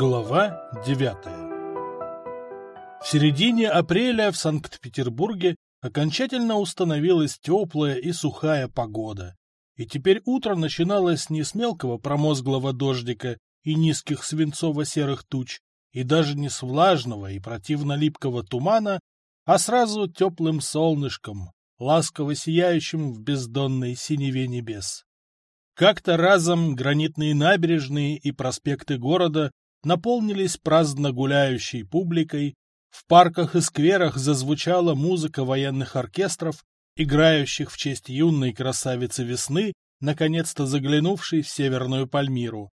Глава 9 В середине апреля в Санкт-Петербурге окончательно установилась теплая и сухая погода, и теперь утро начиналось не с мелкого промозглого дождика и низких свинцово-серых туч, и даже не с влажного и противно-липкого тумана, а сразу теплым солнышком, ласково сияющим в бездонной синеве небес. Как-то разом гранитные набережные и проспекты города наполнились праздно гуляющей публикой, в парках и скверах зазвучала музыка военных оркестров, играющих в честь юной красавицы весны, наконец-то заглянувшей в Северную Пальмиру.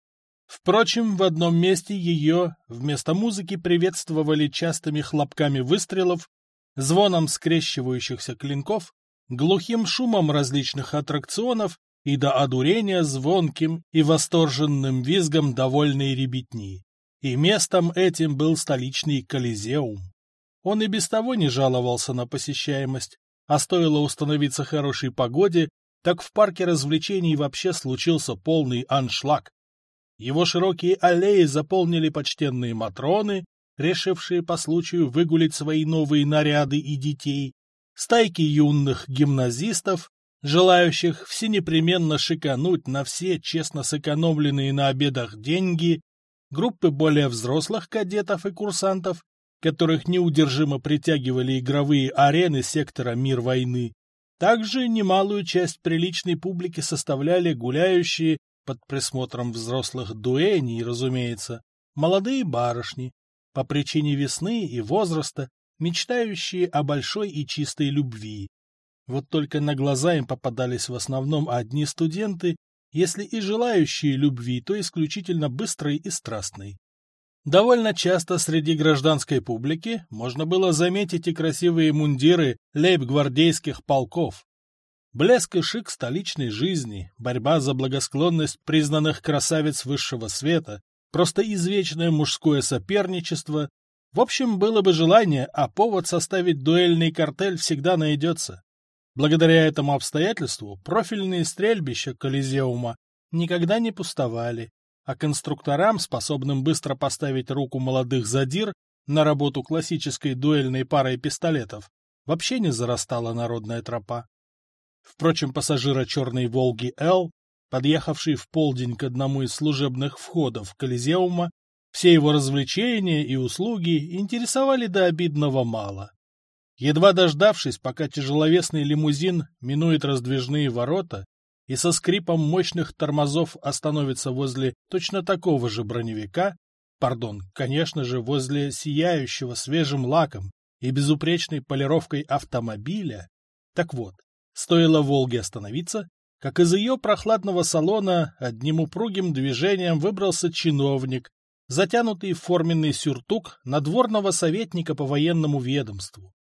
Впрочем, в одном месте ее вместо музыки приветствовали частыми хлопками выстрелов, звоном скрещивающихся клинков, глухим шумом различных аттракционов и до одурения звонким и восторженным визгом довольной ребятни. И местом этим был столичный Колизеум. Он и без того не жаловался на посещаемость, а стоило установиться хорошей погоде, так в парке развлечений вообще случился полный аншлаг. Его широкие аллеи заполнили почтенные матроны, решившие по случаю выгулить свои новые наряды и детей, стайки юных гимназистов, желающих всенепременно шикануть на все честно сэкономленные на обедах деньги, группы более взрослых кадетов и курсантов, которых неудержимо притягивали игровые арены сектора «Мир войны». Также немалую часть приличной публики составляли гуляющие под присмотром взрослых дуэней, разумеется, молодые барышни, по причине весны и возраста, мечтающие о большой и чистой любви, вот только на глаза им попадались в основном одни студенты, если и желающие любви, то исключительно быстрой и страстной. Довольно часто среди гражданской публики можно было заметить и красивые мундиры лейб-гвардейских полков. Блеск и шик столичной жизни, борьба за благосклонность признанных красавиц высшего света, просто извечное мужское соперничество. В общем, было бы желание, а повод составить дуэльный картель всегда найдется. Благодаря этому обстоятельству профильные стрельбища Колизеума никогда не пустовали, а конструкторам, способным быстро поставить руку молодых задир на работу классической дуэльной парой пистолетов, вообще не зарастала народная тропа. Впрочем, пассажира черной «Волги Л», подъехавший в полдень к одному из служебных входов Колизеума, все его развлечения и услуги интересовали до обидного мало. Едва дождавшись, пока тяжеловесный лимузин минует раздвижные ворота и со скрипом мощных тормозов остановится возле точно такого же броневика, пардон, конечно же, возле сияющего свежим лаком и безупречной полировкой автомобиля, так вот, стоило «Волге» остановиться, как из ее прохладного салона одним упругим движением выбрался чиновник, затянутый в форменный сюртук надворного советника по военному ведомству.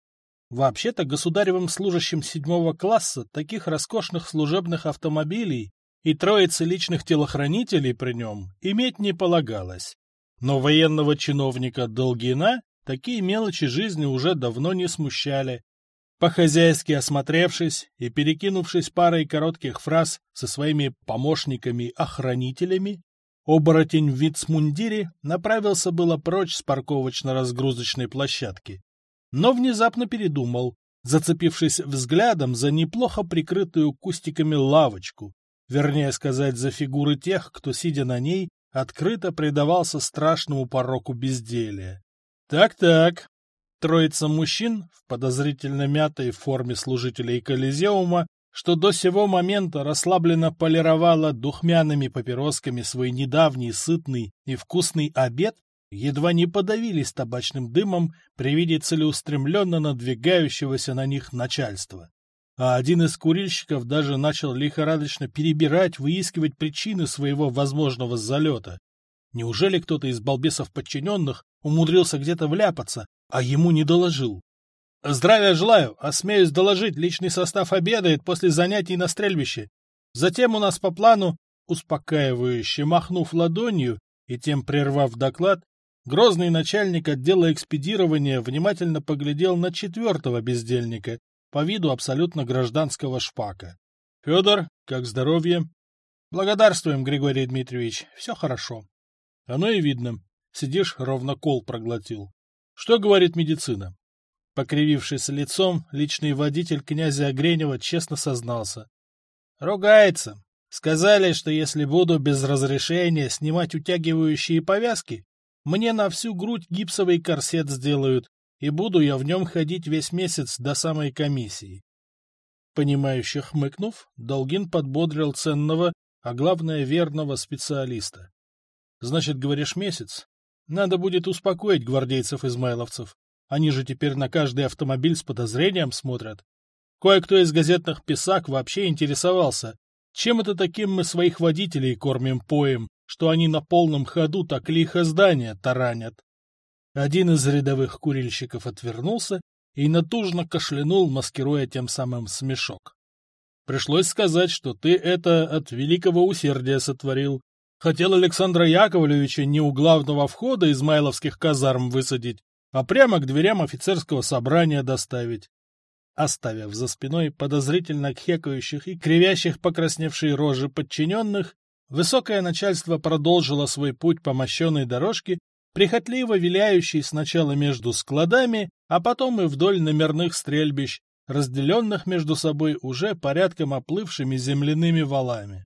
Вообще-то государевым служащим седьмого класса таких роскошных служебных автомобилей и троицы личных телохранителей при нем иметь не полагалось. Но военного чиновника Долгина такие мелочи жизни уже давно не смущали. По-хозяйски осмотревшись и перекинувшись парой коротких фраз со своими помощниками-охранителями, оборотень в вицмундире направился было прочь с парковочно-разгрузочной площадки но внезапно передумал, зацепившись взглядом за неплохо прикрытую кустиками лавочку, вернее сказать, за фигуры тех, кто, сидя на ней, открыто предавался страшному пороку безделия. Так-так. Троица мужчин в подозрительно мятой форме служителей Колизеума, что до сего момента расслабленно полировала духмяными папиросками свой недавний сытный и вкусный обед, едва не подавились табачным дымом при виде целеустремленно надвигающегося на них начальства. А один из курильщиков даже начал лихорадочно перебирать, выискивать причины своего возможного залета. Неужели кто-то из балбесов подчиненных умудрился где-то вляпаться, а ему не доложил? «Здравия желаю! Осмеюсь доложить, личный состав обедает после занятий на стрельбище. Затем у нас по плану, успокаивающе махнув ладонью и тем прервав доклад, Грозный начальник отдела экспедирования внимательно поглядел на четвертого бездельника, по виду абсолютно гражданского шпака. — Федор, как здоровье? — Благодарствуем, Григорий Дмитриевич, все хорошо. — Оно и видно. Сидишь, ровно кол проглотил. Что говорит медицина? Покривившись лицом, личный водитель князя Огренева честно сознался. Ругается. Сказали, что если буду без разрешения снимать утягивающие повязки, мне на всю грудь гипсовый корсет сделают, и буду я в нем ходить весь месяц до самой комиссии. Понимающе хмыкнув, Долгин подбодрил ценного, а главное верного специалиста. Значит, говоришь, месяц? Надо будет успокоить гвардейцев-измайловцев. Они же теперь на каждый автомобиль с подозрением смотрят. Кое-кто из газетных писак вообще интересовался, чем это таким мы своих водителей кормим поем, что они на полном ходу так лихо здание таранят. Один из рядовых курильщиков отвернулся и натужно кашлянул, маскируя тем самым смешок. Пришлось сказать, что ты это от великого усердия сотворил. Хотел Александра Яковлевича не у главного входа Измайловских казарм высадить, а прямо к дверям офицерского собрания доставить. Оставив за спиной подозрительно кхекающих и кривящих покрасневшие рожи подчиненных, высокое начальство продолжило свой путь по мощенной дорожке, прихотливо виляющей сначала между складами, а потом и вдоль номерных стрельбищ, разделенных между собой уже порядком оплывшими земляными валами.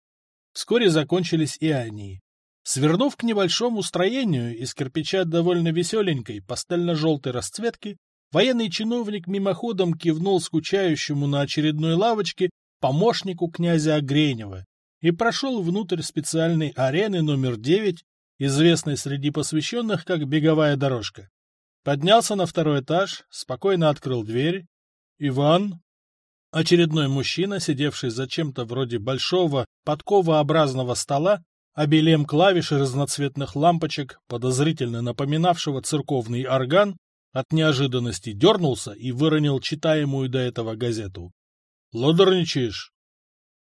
Вскоре закончились и они. Свернув к небольшому строению из кирпича довольно веселенькой пастельно-желтой расцветки, военный чиновник мимоходом кивнул скучающему на очередной лавочке помощнику князя Огренева и прошел внутрь специальной арены номер 9, известной среди посвященных как беговая дорожка. Поднялся на второй этаж, спокойно открыл дверь. Иван, очередной мужчина, сидевший за чем-то вроде большого подковообразного стола, обилием клавиш и разноцветных лампочек, подозрительно напоминавшего церковный орган, от неожиданности дернулся и выронил читаемую до этого газету. «Лодорничаешь?»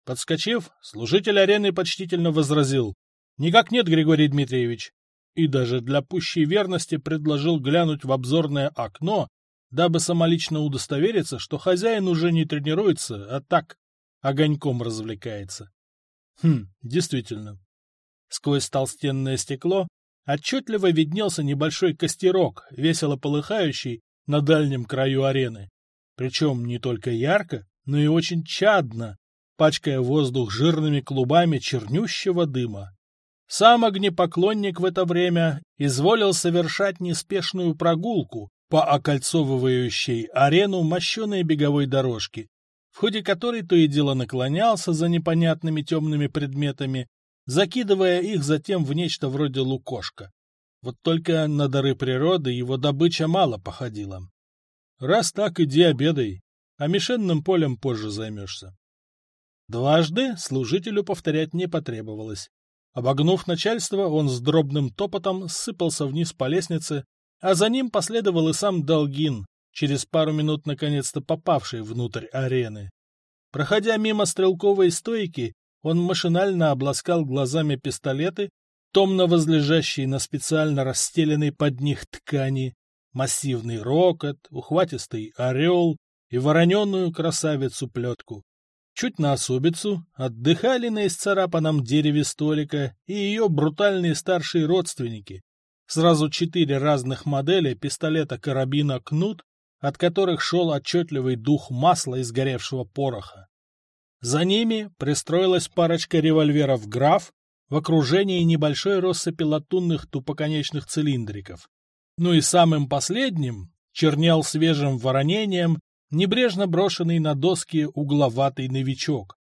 Подскочив, служитель арены почтительно возразил. «Никак нет, Григорий Дмитриевич!» И даже для пущей верности предложил глянуть в обзорное окно, дабы самолично удостовериться, что хозяин уже не тренируется, а так, огоньком развлекается. Хм, действительно. Сквозь толстенное стекло отчетливо виднелся небольшой костерок, весело полыхающий на дальнем краю арены. Причем не только ярко, но и очень чадно, пачкая воздух жирными клубами чернющего дыма. Сам огнепоклонник в это время изволил совершать неспешную прогулку по окольцовывающей арену мощеной беговой дорожки, в ходе которой то и дело наклонялся за непонятными темными предметами, закидывая их затем в нечто вроде лукошка. Вот только на дары природы его добыча мало походила. Раз так, иди обедай, а мишенным полем позже займешься. Дважды служителю повторять не потребовалось. Обогнув начальство, он с дробным топотом сыпался вниз по лестнице, а за ним последовал и сам Долгин, через пару минут наконец-то попавший внутрь арены. Проходя мимо стрелковой стойки, он машинально обласкал глазами пистолеты, томно возлежащие на специально расстеленной под них ткани, массивный рокот, ухватистый орел и вороненую красавицу-плетку. Чуть на особицу отдыхали на исцарапанном дереве столика и ее брутальные старшие родственники. Сразу четыре разных модели пистолета-карабина «Кнут», от которых шел отчетливый дух масла и сгоревшего пороха. За ними пристроилась парочка револьверов «Граф» в окружении небольшой россыпи латунных тупоконечных цилиндриков. Ну и самым последним чернел свежим воронением небрежно брошенный на доски угловатый новичок.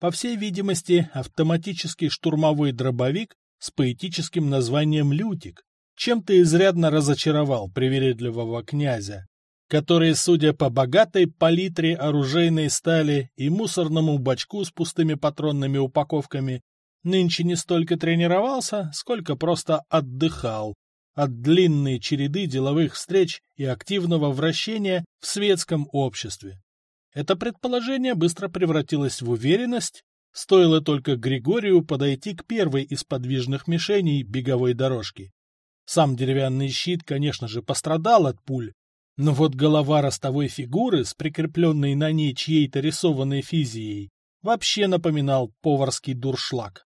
По всей видимости, автоматический штурмовой дробовик с поэтическим названием «Лютик», чем-то изрядно разочаровал привередливого князя который, судя по богатой палитре оружейной стали и мусорному бачку с пустыми патронными упаковками, нынче не столько тренировался, сколько просто отдыхал от длинной череды деловых встреч и активного вращения в светском обществе. Это предположение быстро превратилось в уверенность, стоило только Григорию подойти к первой из подвижных мишеней беговой дорожки. Сам деревянный щит, конечно же, пострадал от пуль, но вот голова ростовой фигуры с прикрепленной на ней чьей-то рисованной физией вообще напоминал поварский дуршлаг.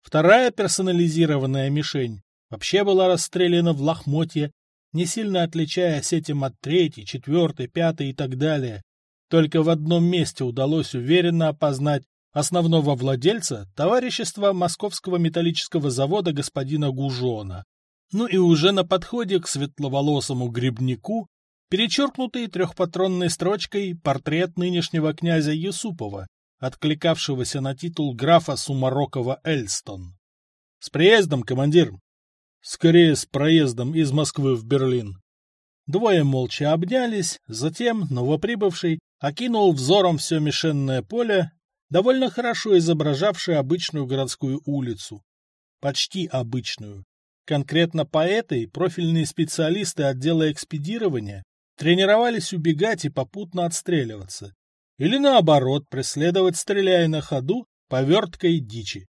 Вторая персонализированная мишень вообще была расстреляна в лохмотье, не сильно отличаясь этим от третьей, четвертой, пятой и так далее. Только в одном месте удалось уверенно опознать основного владельца товарищества Московского металлического завода господина Гужона. Ну и уже на подходе к светловолосому грибнику, перечеркнутый трехпатронной строчкой портрет нынешнего князя Юсупова, откликавшегося на титул графа Сумарокова Эльстон. — С приездом, командир! — Скорее с проездом из Москвы в Берлин. Двое молча обнялись, затем новоприбывший окинул взором все мишенное поле, довольно хорошо изображавшее обычную городскую улицу. Почти обычную. Конкретно по этой профильные специалисты отдела экспедирования тренировались убегать и попутно отстреливаться. Или наоборот, преследовать, стреляя на ходу, поверткой дичи.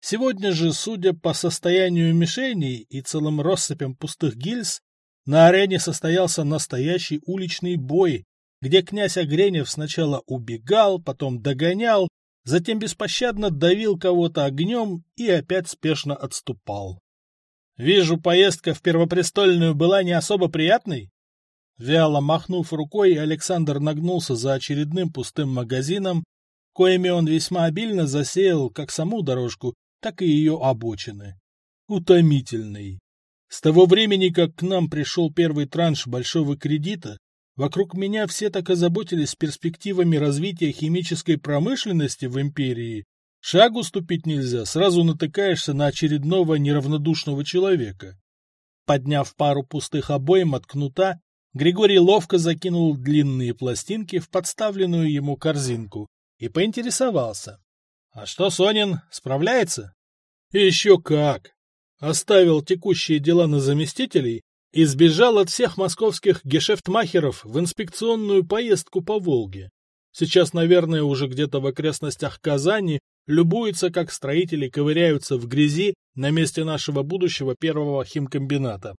Сегодня же, судя по состоянию мишеней и целым россыпям пустых гильз, на арене состоялся настоящий уличный бой, где князь Огренев сначала убегал, потом догонял, затем беспощадно давил кого-то огнем и опять спешно отступал. «Вижу, поездка в Первопрестольную была не особо приятной?» Вяло махнув рукой, Александр нагнулся за очередным пустым магазином, коими он весьма обильно засеял как саму дорожку, так и ее обочины. Утомительный. С того времени, как к нам пришел первый транш большого кредита, вокруг меня все так озаботились перспективами развития химической промышленности в империи. Шагу ступить нельзя, сразу натыкаешься на очередного неравнодушного человека. Подняв пару пустых обоим от кнута, Григорий ловко закинул длинные пластинки в подставленную ему корзинку и поинтересовался. — А что Сонин, справляется? — Еще как! Оставил текущие дела на заместителей и сбежал от всех московских гешефтмахеров в инспекционную поездку по Волге. Сейчас, наверное, уже где-то в окрестностях Казани любуется, как строители ковыряются в грязи на месте нашего будущего первого химкомбината.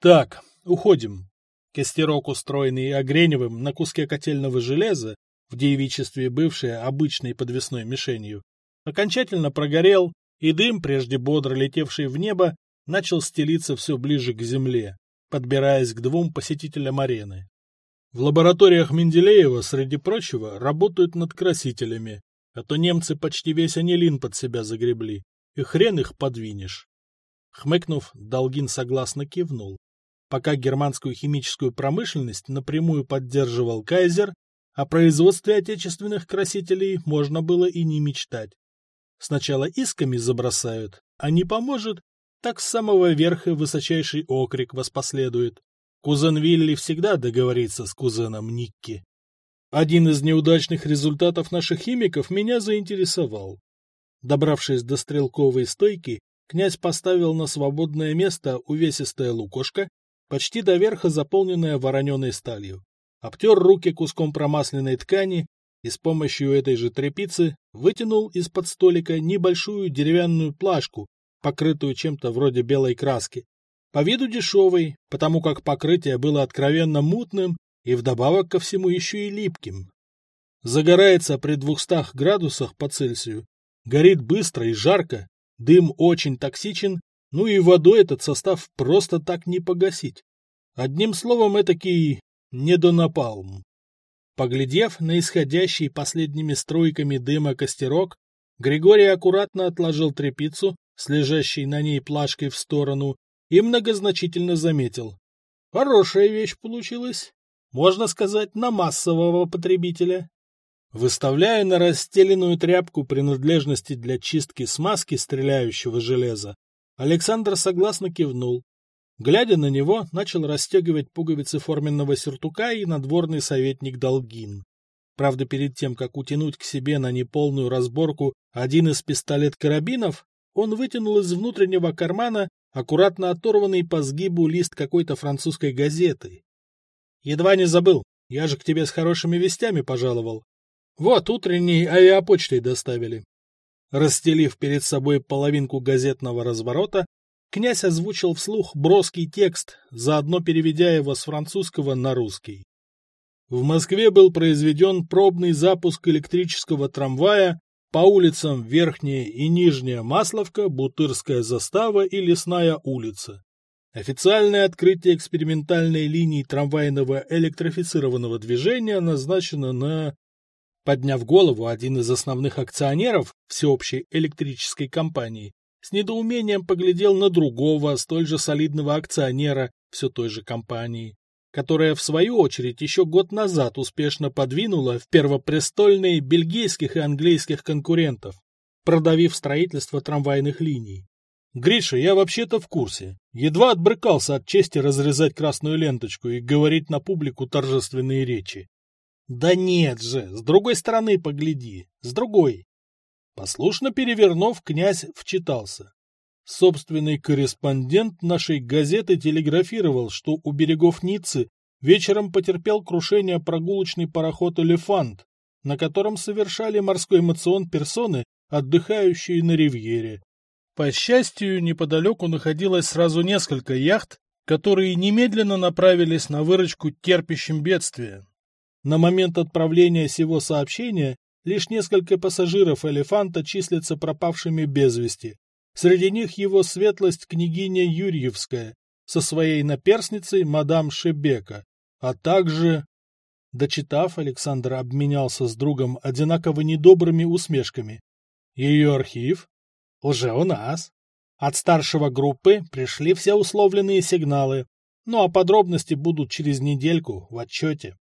Так, уходим. Костерок, устроенный Огреневым на куске котельного железа, в девичестве бывшее обычной подвесной мишенью, окончательно прогорел, и дым, прежде бодро летевший в небо, начал стелиться все ближе к земле, подбираясь к двум посетителям арены. В лабораториях Менделеева, среди прочего, работают над красителями, а то немцы почти весь анилин под себя загребли, и хрен их подвинешь. Хмыкнув, Долгин согласно кивнул. Пока германскую химическую промышленность напрямую поддерживал Кайзер, о производстве отечественных красителей можно было и не мечтать. Сначала исками забросают, а не поможет, так с самого верха высочайший окрик воспоследует. Кузен Вилли всегда договорится с кузеном Никки. Один из неудачных результатов наших химиков меня заинтересовал. Добравшись до стрелковой стойки, князь поставил на свободное место увесистое лукошко почти до верха заполненная вороненой сталью. Обтер руки куском промасленной ткани и с помощью этой же тряпицы вытянул из-под столика небольшую деревянную плашку, покрытую чем-то вроде белой краски. По виду дешевой, потому как покрытие было откровенно мутным и вдобавок ко всему еще и липким. Загорается при двухстах градусах по Цельсию, горит быстро и жарко, дым очень токсичен ну и водой этот состав просто так не погасить. Одним словом, этакий недонапалм. Поглядев на исходящий последними струйками дыма костерок, Григорий аккуратно отложил трепицу с на ней плашкой в сторону и многозначительно заметил. Хорошая вещь получилась. Можно сказать, на массового потребителя. Выставляя на расстеленную тряпку принадлежности для чистки смазки стреляющего железа, Александр согласно кивнул. Глядя на него, начал расстегивать пуговицы форменного сюртука и надворный советник Долгин. Правда, перед тем, как утянуть к себе на неполную разборку один из пистолет-карабинов, он вытянул из внутреннего кармана аккуратно оторванный по сгибу лист какой-то французской газеты. «Едва не забыл, я же к тебе с хорошими вестями пожаловал. Вот, утренней авиапочтой доставили. Расстелив перед собой половинку газетного разворота, князь озвучил вслух броский текст, заодно переведя его с французского на русский. В Москве был произведен пробный запуск электрического трамвая По улицам Верхняя и Нижняя Масловка, Бутырская застава и Лесная улица. Официальное открытие экспериментальной линии трамвайного электрифицированного движения назначено на... Подняв голову, один из основных акционеров всеобщей электрической компании с недоумением поглядел на другого, столь же солидного акционера все той же компании, которая, в свою очередь, еще год назад успешно подвинула в первопрестольные бельгийских и английских конкурентов, продавив строительство трамвайных линий. Гриша, я вообще-то в курсе. Едва отбрыкался от чести разрезать красную ленточку и говорить на публику торжественные речи. Да нет же, с другой стороны погляди, с другой. Послушно перевернув, князь вчитался. Собственный корреспондент нашей газеты телеграфировал, что у берегов Ниццы вечером потерпел крушение прогулочный пароход «Элефант», на котором совершали морской эмоцион персоны, отдыхающие на ривьере. По счастью, неподалеку находилось сразу несколько яхт, которые немедленно направились на выручку терпящим бедствия. На момент отправления сего сообщения лишь несколько пассажиров «Элефанта» числятся пропавшими без вести. Среди них его светлость княгиня Юрьевская со своей наперсницей мадам Шебека, а также... Дочитав, Александр обменялся с другом одинаково недобрыми усмешками. Ее архив уже у нас. От старшего группы пришли все условленные сигналы, ну а подробности будут через недельку в отчете.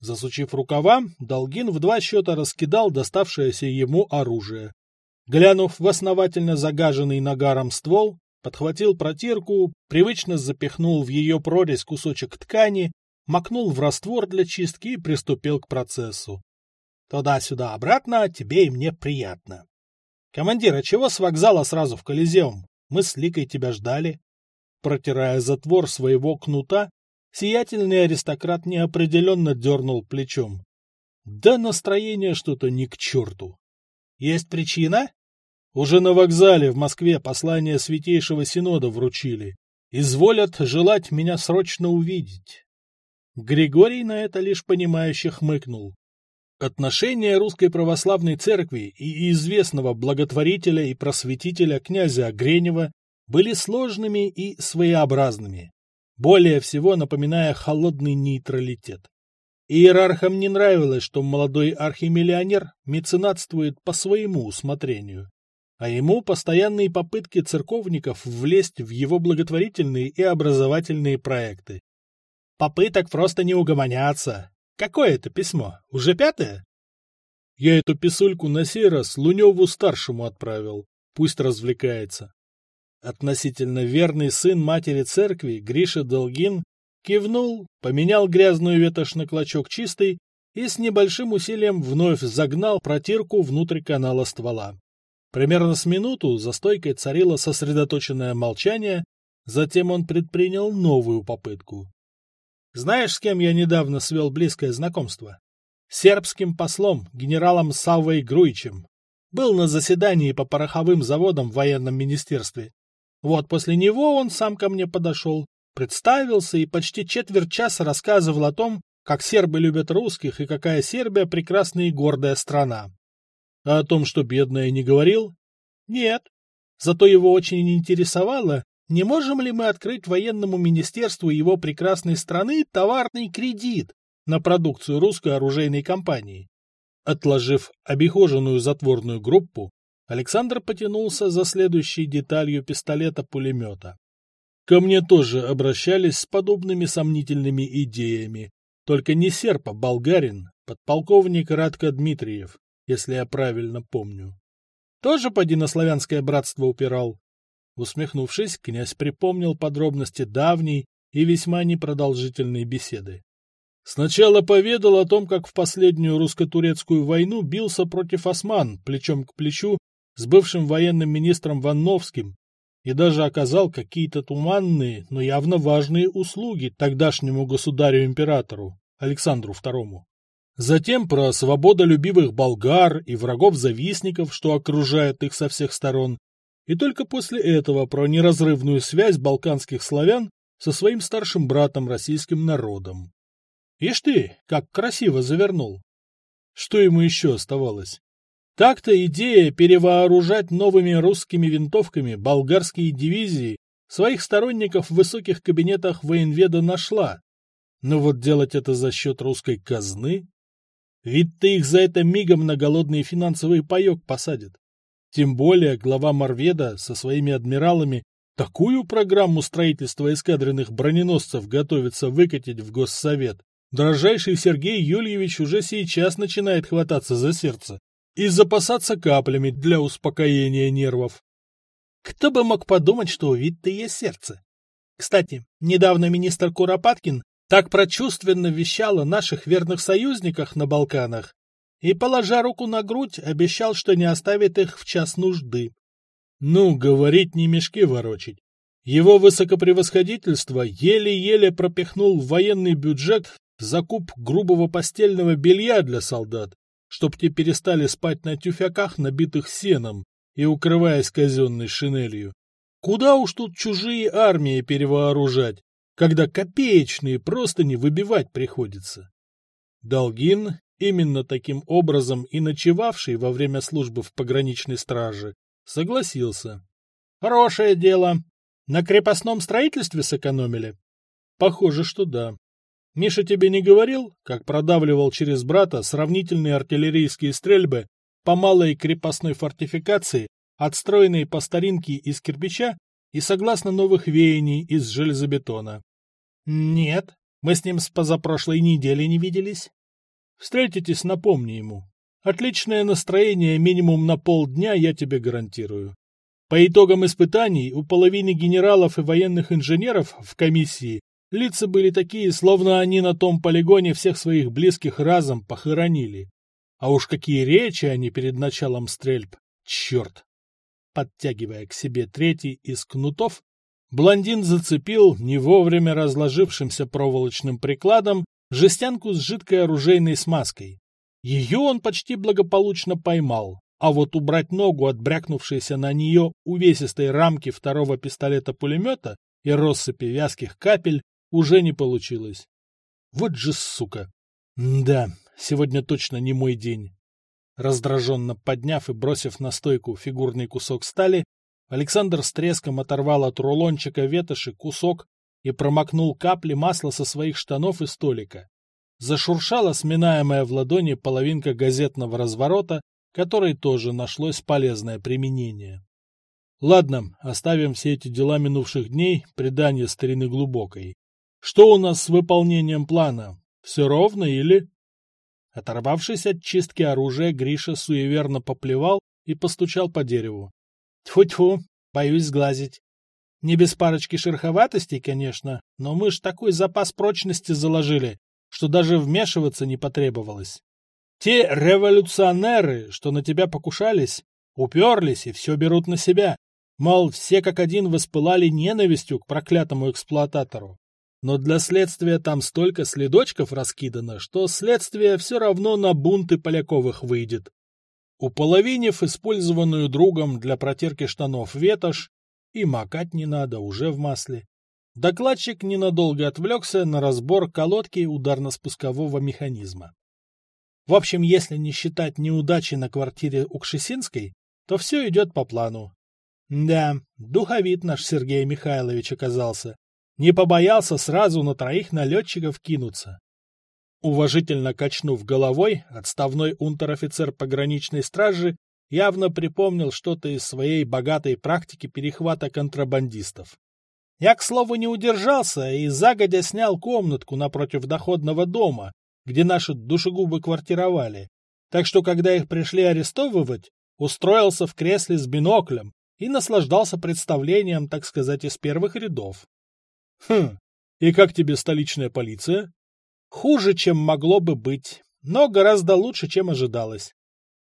Засучив рукава, Долгин в два счета раскидал доставшееся ему оружие. Глянув в основательно загаженный нагаром ствол, подхватил протирку, привычно запихнул в ее прорезь кусочек ткани, макнул в раствор для чистки и приступил к процессу. Туда-сюда обратно, тебе и мне приятно. «Командир, а чего с вокзала сразу в Колизеум? Мы с Ликой тебя ждали». Протирая затвор своего кнута, сиятельный аристократ неопределенно дернул плечом. Да настроение что-то не к черту. Есть причина? Уже на вокзале в Москве послание Святейшего Синода вручили. Изволят желать меня срочно увидеть. Григорий на это лишь понимающе хмыкнул. Отношения Русской Православной Церкви и известного благотворителя и просветителя князя Гренева были сложными и своеобразными, более всего напоминая холодный нейтралитет. Иерархам не нравилось, что молодой архимиллионер меценатствует по своему усмотрению, а ему постоянные попытки церковников влезть в его благотворительные и образовательные проекты. Попыток просто не угомоняться, Какое это письмо? Уже пятое? Я эту писульку на сей раз Луневу-старшему отправил. Пусть развлекается. Относительно верный сын матери церкви, Гриша Долгин, кивнул, поменял грязную ветошь на клочок чистый и с небольшим усилием вновь загнал протирку внутрь канала ствола. Примерно с минуту за стойкой царило сосредоточенное молчание, затем он предпринял новую попытку. Знаешь, с кем я недавно свел близкое знакомство? Сербским послом, генералом Саввой Груичем. Был на заседании по пороховым заводам в военном министерстве. Вот после него он сам ко мне подошел, представился и почти четверть часа рассказывал о том, как сербы любят русских и какая Сербия прекрасная и гордая страна. А о том, что бедная, не говорил? Нет. Зато его очень интересовало, не можем ли мы открыть военному министерству его прекрасной страны товарный кредит на продукцию русской оружейной компании? Отложив обихоженную затворную группу, Александр потянулся за следующей деталью пистолета-пулемета. Ко мне тоже обращались с подобными сомнительными идеями, только не серп, а болгарин, подполковник Радко Дмитриев, если я правильно помню. Тоже поди на славянское братство упирал? Усмехнувшись, князь припомнил подробности давней и весьма непродолжительной беседы. Сначала поведал о том, как в последнюю русско-турецкую войну бился против осман плечом к плечу с бывшим военным министром Ванновским и даже оказал какие-то туманные, но явно важные услуги тогдашнему государю-императору Александру II. Затем про свободолюбивых болгар и врагов-завистников, что окружает их со всех сторон, и только после этого про неразрывную связь балканских славян со своим старшим братом российским народом. Ишь ты, как красиво завернул! Что ему еще оставалось? Так-то идея перевооружать новыми русскими винтовками болгарские дивизии своих сторонников в высоких кабинетах военведа нашла. Но вот делать это за счет русской казны? Ведь ты их за это мигом на голодный финансовый паек посадят. Тем более глава Морведа со своими адмиралами такую программу строительства эскадренных броненосцев готовится выкатить в Госсовет. Дрожайший Сергей Юльевич уже сейчас начинает хвататься за сердце и запасаться каплями для успокоения нервов. Кто бы мог подумать, что у Витта есть сердце? Кстати, недавно министр Куропаткин так прочувственно вещал о наших верных союзниках на Балканах и, положа руку на грудь, обещал, что не оставит их в час нужды. Ну, говорить не мешки ворочить. Его высокопревосходительство еле-еле пропихнул в военный бюджет закуп грубого постельного белья для солдат, чтоб те перестали спать на тюфяках, набитых сеном, и укрываясь казенной шинелью. Куда уж тут чужие армии перевооружать, когда копеечные просто не выбивать приходится. Долгин, именно таким образом и ночевавший во время службы в пограничной страже, согласился. Хорошее дело. На крепостном строительстве сэкономили? Похоже, что да. Миша тебе не говорил, как продавливал через брата сравнительные артиллерийские стрельбы по малой крепостной фортификации, отстроенной по старинке из кирпича и согласно новых веяний из железобетона? Нет, мы с ним с позапрошлой недели не виделись. Встретитесь, напомни ему. Отличное настроение минимум на полдня я тебе гарантирую. По итогам испытаний у половины генералов и военных инженеров в комиссии Лица были такие, словно они на том полигоне всех своих близких разом похоронили. А уж какие речи они перед началом стрельб! Черт! Подтягивая к себе третий из кнутов, блондин зацепил не вовремя разложившимся проволочным прикладом жестянку с жидкой оружейной смазкой. Ее он почти благополучно поймал, а вот убрать ногу от брякнувшейся на нее увесистой рамки второго пистолета-пулемета и россыпи вязких капель уже не получилось. Вот же сука! Да, сегодня точно не мой день. Раздраженно подняв и бросив на стойку фигурный кусок стали, Александр с треском оторвал от рулончика ветоши кусок и промокнул капли масла со своих штанов и столика. Зашуршала сминаемая в ладони половинка газетного разворота, которой тоже нашлось полезное применение. Ладно, оставим все эти дела минувших дней, предание старины глубокой. Что у нас с выполнением плана? Все ровно или...» Оторвавшись от чистки оружия, Гриша суеверно поплевал и постучал по дереву. «Тьфу-тьфу, боюсь сглазить. Не без парочки шероховатостей, конечно, но мы ж такой запас прочности заложили, что даже вмешиваться не потребовалось. Те революционеры, что на тебя покушались, уперлись и все берут на себя. Мол, все как один воспылали ненавистью к проклятому эксплуататору. Но для следствия там столько следочков раскидано, что следствие все равно на бунты Поляковых выйдет. Уполовинив использованную другом для протерки штанов ветошь, и макать не надо, уже в масле. Докладчик ненадолго отвлекся на разбор колодки ударно-спускового механизма. В общем, если не считать неудачи на квартире у Кшесинской, то все идет по плану. Да, духовит наш Сергей Михайлович оказался не побоялся сразу на троих налетчиков кинуться. Уважительно качнув головой, отставной унтер-офицер пограничной стражи явно припомнил что-то из своей богатой практики перехвата контрабандистов. Я, к слову, не удержался и загодя снял комнатку напротив доходного дома, где наши душегубы квартировали. Так что, когда их пришли арестовывать, устроился в кресле с биноклем и наслаждался представлением, так сказать, из первых рядов. Хм, и как тебе столичная полиция? Хуже, чем могло бы быть, но гораздо лучше, чем ожидалось.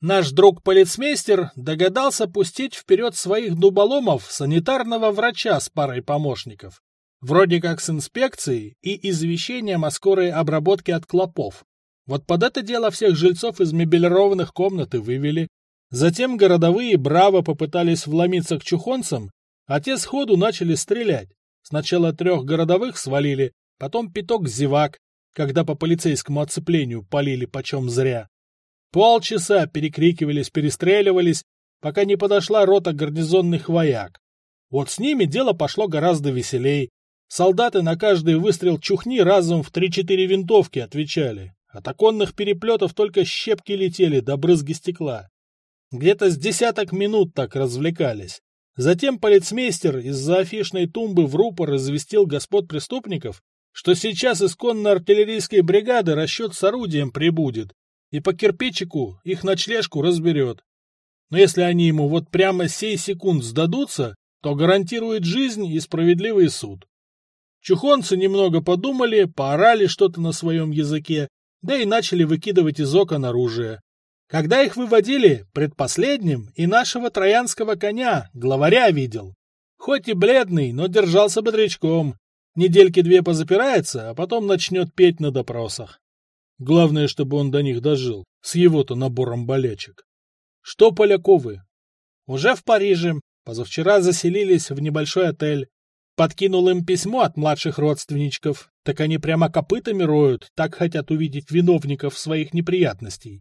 Наш друг-полицмейстер догадался пустить вперед своих дуболомов санитарного врача с парой помощников, вроде как с инспекцией и извещением о скорой обработке от клопов. Вот под это дело всех жильцов из мебелированных комнат и вывели. Затем городовые браво попытались вломиться к чухонцам, а те сходу начали стрелять. Сначала трех городовых свалили, потом пяток зевак, когда по полицейскому оцеплению полили почем зря. Полчаса перекрикивались, перестреливались, пока не подошла рота гарнизонных вояк. Вот с ними дело пошло гораздо веселей. Солдаты на каждый выстрел чухни разом в три-четыре винтовки отвечали. От оконных переплетов только щепки летели до брызги стекла. Где-то с десяток минут так развлекались. Затем полицмейстер из-за афишной тумбы в рупор известил господ преступников, что сейчас из конно-артиллерийской бригады расчет с орудием прибудет, и по кирпичику их ночлежку разберет. Но если они ему вот прямо сей секунд сдадутся, то гарантирует жизнь и справедливый суд. Чухонцы немного подумали, поорали что-то на своем языке, да и начали выкидывать из окон оружие. Когда их выводили, предпоследним, и нашего троянского коня, главаря, видел. Хоть и бледный, но держался бодрячком. Недельки две позапирается, а потом начнет петь на допросах. Главное, чтобы он до них дожил, с его-то набором болячек. Что Поляковы? Уже в Париже. Позавчера заселились в небольшой отель. Подкинул им письмо от младших родственничков. Так они прямо копытами роют, так хотят увидеть виновников своих неприятностей.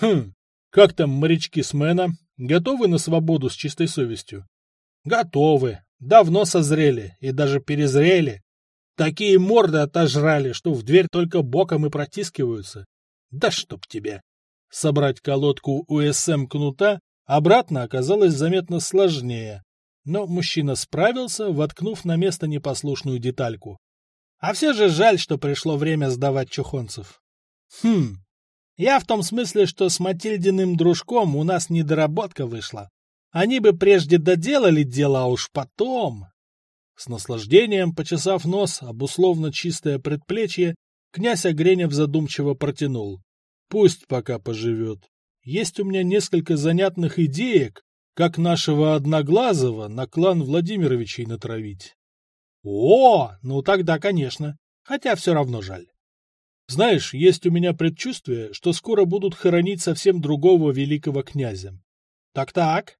Хм, как там морячки с Мэна? Готовы на свободу с чистой совестью? Готовы. Давно созрели и даже перезрели. Такие морды отожрали, что в дверь только боком и протискиваются. Да чтоб тебе! Собрать колодку УСМ кнута обратно оказалось заметно сложнее, но мужчина справился, воткнув на место непослушную детальку. А все же жаль, что пришло время сдавать чухонцев. Хм, я в том смысле, что с Матильдиным дружком у нас недоработка вышла. Они бы прежде доделали дело, а уж потом... С наслаждением, почесав нос об условно чистое предплечье, князь Огренев задумчиво протянул. Пусть пока поживет. Есть у меня несколько занятных идеек, как нашего Одноглазого на клан Владимировичей натравить. О, ну тогда, конечно. Хотя все равно жаль. Знаешь, есть у меня предчувствие, что скоро будут хоронить совсем другого великого князя. Так-так.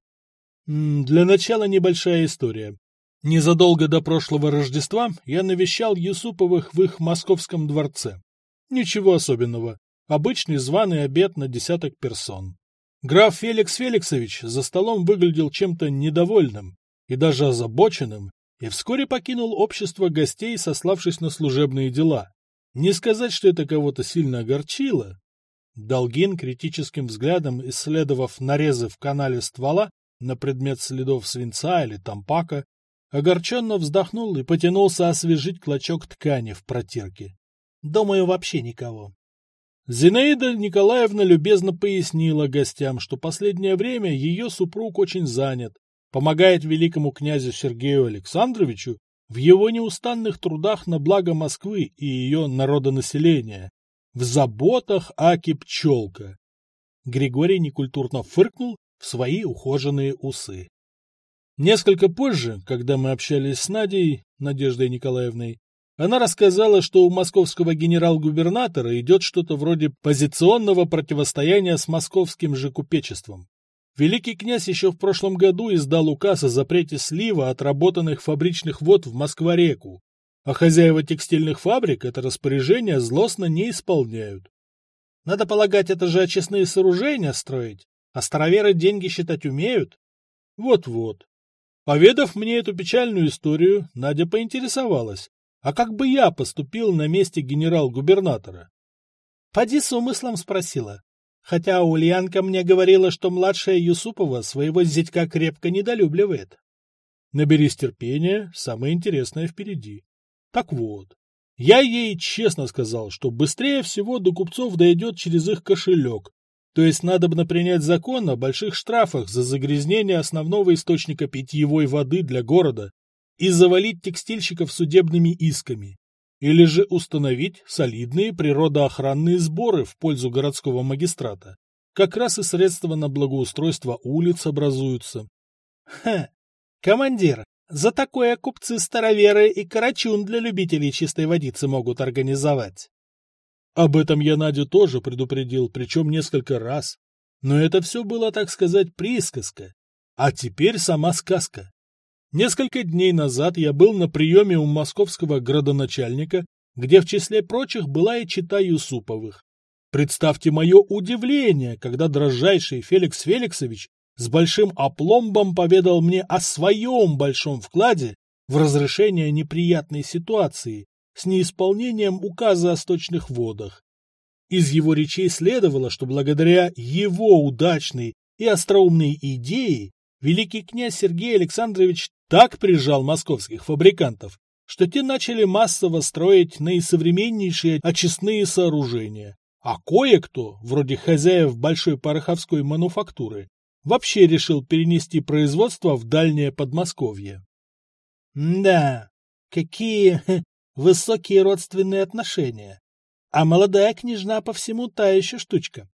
Для начала небольшая история. Незадолго до прошлого Рождества я навещал Юсуповых в их московском дворце. Ничего особенного. Обычный званый обед на десяток персон. Граф Феликс Феликсович за столом выглядел чем-то недовольным и даже озабоченным, и вскоре покинул общество гостей, сославшись на служебные дела. Не сказать, что это кого-то сильно огорчило. Долгин, критическим взглядом исследовав нарезы в канале ствола на предмет следов свинца или тампака, огорченно вздохнул и потянулся освежить клочок ткани в протирке. Думаю, вообще никого. Зинаида Николаевна любезно пояснила гостям, что последнее время ее супруг очень занят, помогает великому князю Сергею Александровичу в его неустанных трудах на благо Москвы и ее народонаселения, в заботах Аки Пчелка. Григорий некультурно фыркнул в свои ухоженные усы. Несколько позже, когда мы общались с Надей, Надеждой Николаевной, она рассказала, что у московского генерал-губернатора идет что-то вроде позиционного противостояния с московским же купечеством. Великий князь еще в прошлом году издал указ о запрете слива отработанных фабричных вод в Москва-реку, а хозяева текстильных фабрик это распоряжение злостно не исполняют. Надо полагать, это же очистные сооружения строить, а староверы деньги считать умеют? Вот-вот. Поведав мне эту печальную историю, Надя поинтересовалась, а как бы я поступил на месте генерал-губернатора? Поди с умыслом спросила. Хотя Ульянка мне говорила, что младшая Юсупова своего зятька крепко недолюбливает. Наберись терпения, самое интересное впереди. Так вот, я ей честно сказал, что быстрее всего до купцов дойдет через их кошелек, то есть надо бы принять закон о больших штрафах за загрязнение основного источника питьевой воды для города и завалить текстильщиков судебными исками, или же установить солидные природоохранные сборы в пользу городского магистрата. Как раз и средства на благоустройство улиц образуются. Ха! Командир, за такое купцы-староверы и карачун для любителей чистой водицы могут организовать. Об этом я Надю тоже предупредил, причем несколько раз. Но это все было, так сказать, присказка. А теперь сама сказка. Несколько дней назад я был на приеме у московского градоначальника, где в числе прочих была и чита Юсуповых. Представьте мое удивление, когда дрожайший Феликс Феликсович с большим опломбом поведал мне о своем большом вкладе в разрешение неприятной ситуации с неисполнением указа о сточных водах. Из его речей следовало, что благодаря его удачной и остроумной идее великий князь Сергей Александрович так прижал московских фабрикантов, что те начали массово строить наисовременнейшие очистные сооружения, а кое-кто, вроде хозяев большой пороховской мануфактуры, вообще решил перенести производство в дальнее Подмосковье. Да, какие высокие родственные отношения. А молодая княжна по всему та еще штучка.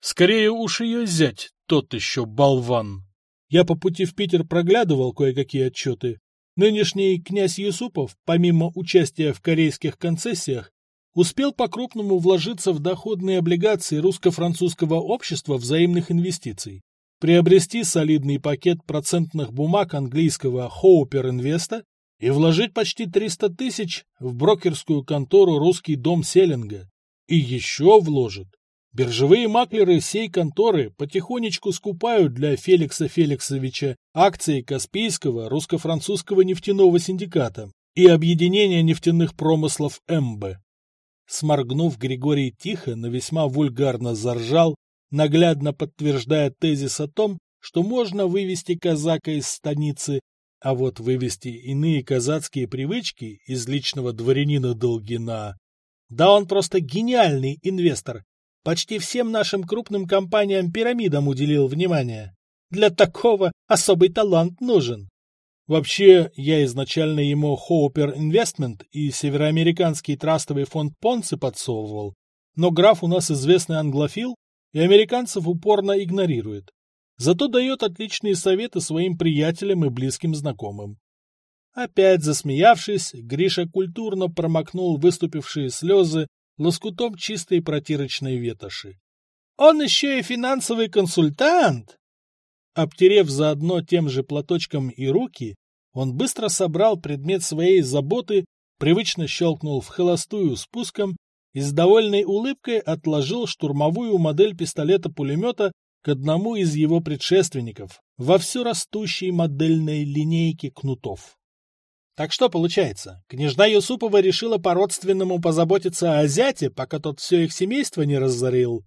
Скорее уж ее зять, тот еще болван. Я по пути в Питер проглядывал кое-какие отчеты. Нынешний князь Юсупов, помимо участия в корейских концессиях, успел по-крупному вложиться в доходные облигации русско-французского общества взаимных инвестиций приобрести солидный пакет процентных бумаг английского Хоупер Инвеста и вложить почти 300 тысяч в брокерскую контору «Русский дом Селлинга». И еще вложит. Биржевые маклеры сей конторы потихонечку скупают для Феликса Феликсовича акции Каспийского русско-французского нефтяного синдиката и объединения нефтяных промыслов МБ. Сморгнув, Григорий тихо, но весьма вульгарно заржал наглядно подтверждая тезис о том, что можно вывести казака из станицы, а вот вывести иные казацкие привычки из личного дворянина Долгина. Да он просто гениальный инвестор. Почти всем нашим крупным компаниям-пирамидам уделил внимание. Для такого особый талант нужен. Вообще, я изначально ему Хоупер Инвестмент и североамериканский трастовый фонд Понци подсовывал, но граф у нас известный англофил и американцев упорно игнорирует. Зато дает отличные советы своим приятелям и близким знакомым. Опять засмеявшись, Гриша культурно промокнул выступившие слезы лоскутом чистой протирочной ветоши. «Он еще и финансовый консультант!» Обтерев заодно тем же платочком и руки, он быстро собрал предмет своей заботы, привычно щелкнул в холостую спуском и с довольной улыбкой отложил штурмовую модель пистолета-пулемета к одному из его предшественников во все растущей модельной линейке кнутов. Так что получается, княжна Юсупова решила по-родственному позаботиться о зяте, пока тот все их семейство не разорил.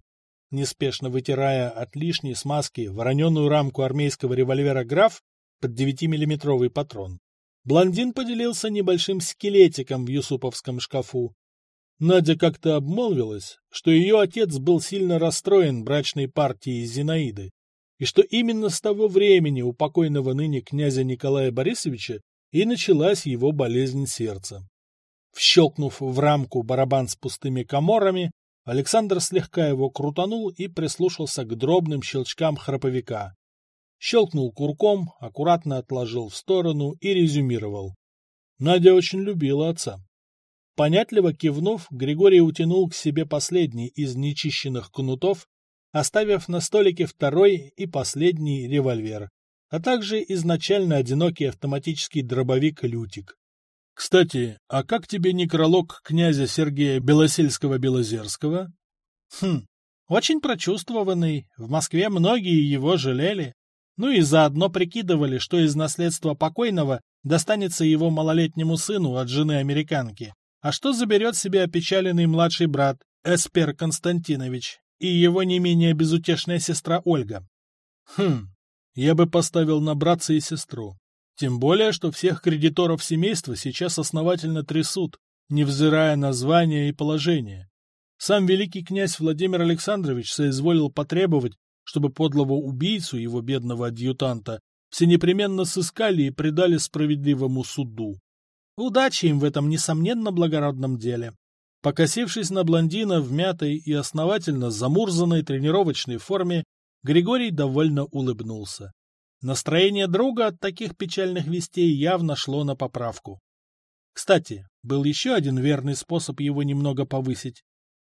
Неспешно вытирая от лишней смазки вороненую рамку армейского револьвера «Граф» под 9-миллиметровый патрон, блондин поделился небольшим скелетиком в юсуповском шкафу, Надя как-то обмолвилась, что ее отец был сильно расстроен брачной партией Зинаиды, и что именно с того времени у покойного ныне князя Николая Борисовича и началась его болезнь сердца. Вщелкнув в рамку барабан с пустыми коморами, Александр слегка его крутанул и прислушался к дробным щелчкам храповика. Щелкнул курком, аккуратно отложил в сторону и резюмировал. Надя очень любила отца. Понятливо кивнув, Григорий утянул к себе последний из нечищенных кнутов, оставив на столике второй и последний револьвер, а также изначально одинокий автоматический дробовик «Лютик». «Кстати, а как тебе некролог князя Сергея Белосельского-Белозерского?» «Хм, очень прочувствованный, в Москве многие его жалели, ну и заодно прикидывали, что из наследства покойного достанется его малолетнему сыну от жены-американки. А что заберет себе опечаленный младший брат Эспер Константинович и его не менее безутешная сестра Ольга? Хм, я бы поставил на братца и сестру. Тем более, что всех кредиторов семейства сейчас основательно трясут, невзирая на звание и положение. Сам великий князь Владимир Александрович соизволил потребовать, чтобы подлого убийцу его бедного адъютанта все непременно сыскали и предали справедливому суду. Удачи им в этом, несомненно, благородном деле. Покосившись на блондина в мятой и основательно замурзанной тренировочной форме, Григорий довольно улыбнулся. Настроение друга от таких печальных вестей явно шло на поправку. Кстати, был еще один верный способ его немного повысить.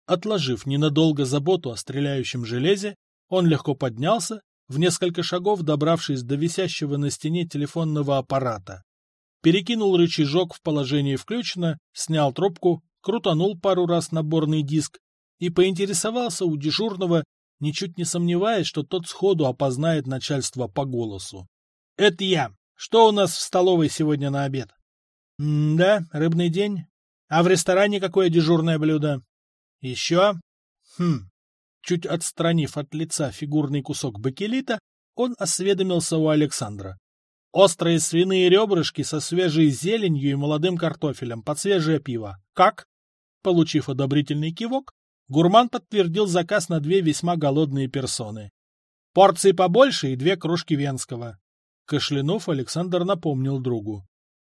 Отложив ненадолго заботу о стреляющем железе, он легко поднялся, в несколько шагов добравшись до висящего на стене телефонного аппарата перекинул рычажок в положение включено, снял трубку, крутанул пару раз наборный диск и поинтересовался у дежурного, ничуть не сомневаясь, что тот сходу опознает начальство по голосу. — Это я. Что у нас в столовой сегодня на обед? — Да, рыбный день. А в ресторане какое дежурное блюдо? — Еще? — Хм. Чуть отстранив от лица фигурный кусок бакелита, он осведомился у Александра. Острые свиные ребрышки со свежей зеленью и молодым картофелем под свежее пиво. Как? Получив одобрительный кивок, гурман подтвердил заказ на две весьма голодные персоны. Порции побольше и две кружки венского. Кашлянув, Александр напомнил другу.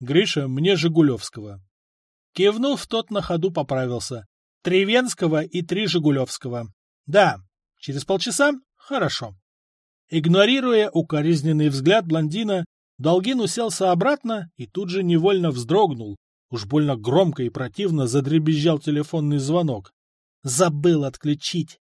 «Гриша, мне Жигулевского». Кивнув, тот на ходу поправился. «Три венского и три Жигулевского». «Да, через полчаса? Хорошо». Игнорируя укоризненный взгляд блондина, Долгин уселся обратно и тут же невольно вздрогнул. Уж больно громко и противно задребезжал телефонный звонок. Забыл отключить.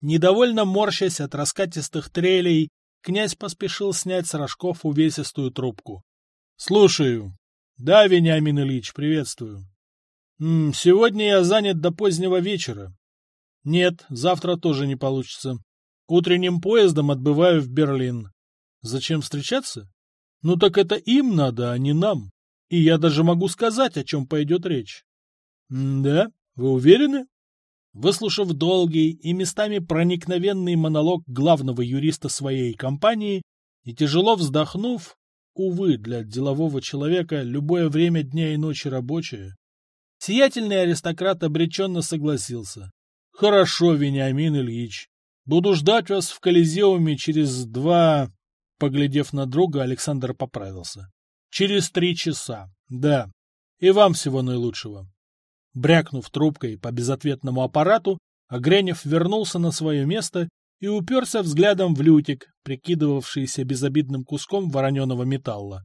Недовольно морщась от раскатистых трелей, князь поспешил снять с рожков увесистую трубку. — Слушаю. — Да, Вениамин Ильич, приветствую. — Сегодня я занят до позднего вечера. — Нет, завтра тоже не получится. Утренним поездом отбываю в Берлин. Зачем встречаться? Ну так это им надо, а не нам. И я даже могу сказать, о чем пойдет речь. — Да? Вы уверены? Выслушав долгий и местами проникновенный монолог главного юриста своей компании и тяжело вздохнув, увы, для делового человека любое время дня и ночи рабочее, сиятельный аристократ обреченно согласился. — Хорошо, Вениамин Ильич. Буду ждать вас в Колизеуме через два... Поглядев на друга, Александр поправился. Через три часа, да. И вам всего наилучшего. Брякнув трубкой по безответному аппарату, Огренев вернулся на свое место и уперся взглядом в лютик, прикидывавшийся безобидным куском вороненого металла.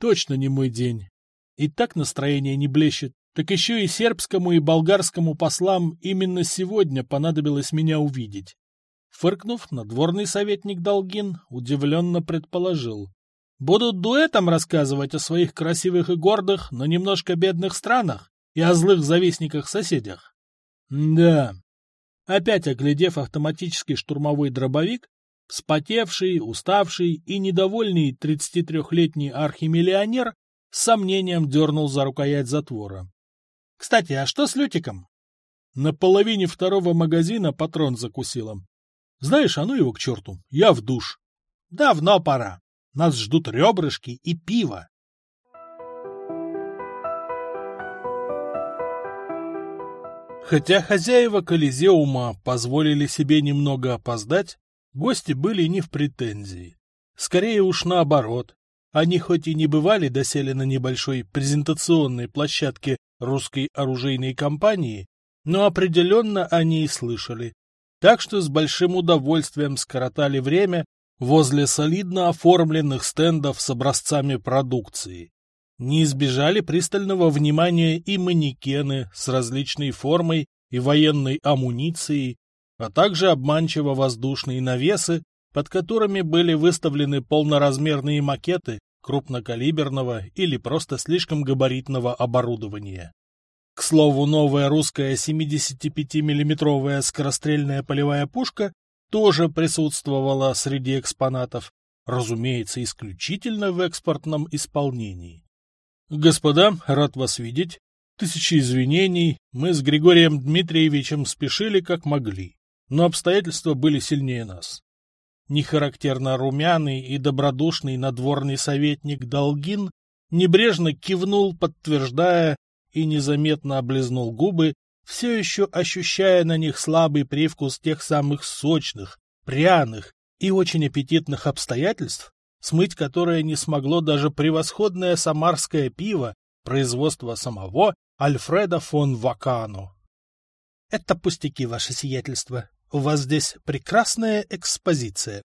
Точно не мой день. И так настроение не блещет, так еще и сербскому и болгарскому послам именно сегодня понадобилось меня увидеть. Фыркнув, надворный советник Долгин удивленно предположил. Будут дуэтом рассказывать о своих красивых и гордых, но немножко бедных странах и о злых завистниках-соседях. Да. Опять оглядев автоматический штурмовой дробовик, вспотевший, уставший и недовольный 33-летний архимиллионер с сомнением дернул за рукоять затвора. Кстати, а что с Лютиком? На половине второго магазина патрон закусила. Знаешь, а ну его к черту, я в душ. Давно пора. Нас ждут ребрышки и пиво. Хотя хозяева Колизеума позволили себе немного опоздать, гости были не в претензии. Скорее уж наоборот. Они хоть и не бывали доселе на небольшой презентационной площадке русской оружейной компании, но определенно они и слышали, так что с большим удовольствием скоротали время возле солидно оформленных стендов с образцами продукции. Не избежали пристального внимания и манекены с различной формой и военной амуницией, а также обманчиво воздушные навесы, под которыми были выставлены полноразмерные макеты крупнокалиберного или просто слишком габаритного оборудования. К слову, новая русская 75-миллиметровая скорострельная полевая пушка тоже присутствовала среди экспонатов, разумеется, исключительно в экспортном исполнении. «Господа, рад вас видеть. Тысячи извинений. Мы с Григорием Дмитриевичем спешили как могли, но обстоятельства были сильнее нас». Нехарактерно румяный и добродушный надворный советник Долгин небрежно кивнул, подтверждая, и незаметно облизнул губы, все еще ощущая на них слабый привкус тех самых сочных, пряных и очень аппетитных обстоятельств, смыть которое не смогло даже превосходное самарское пиво производства самого Альфреда фон Вакану. — Это пустяки, ваше сиятельство. У вас здесь прекрасная экспозиция.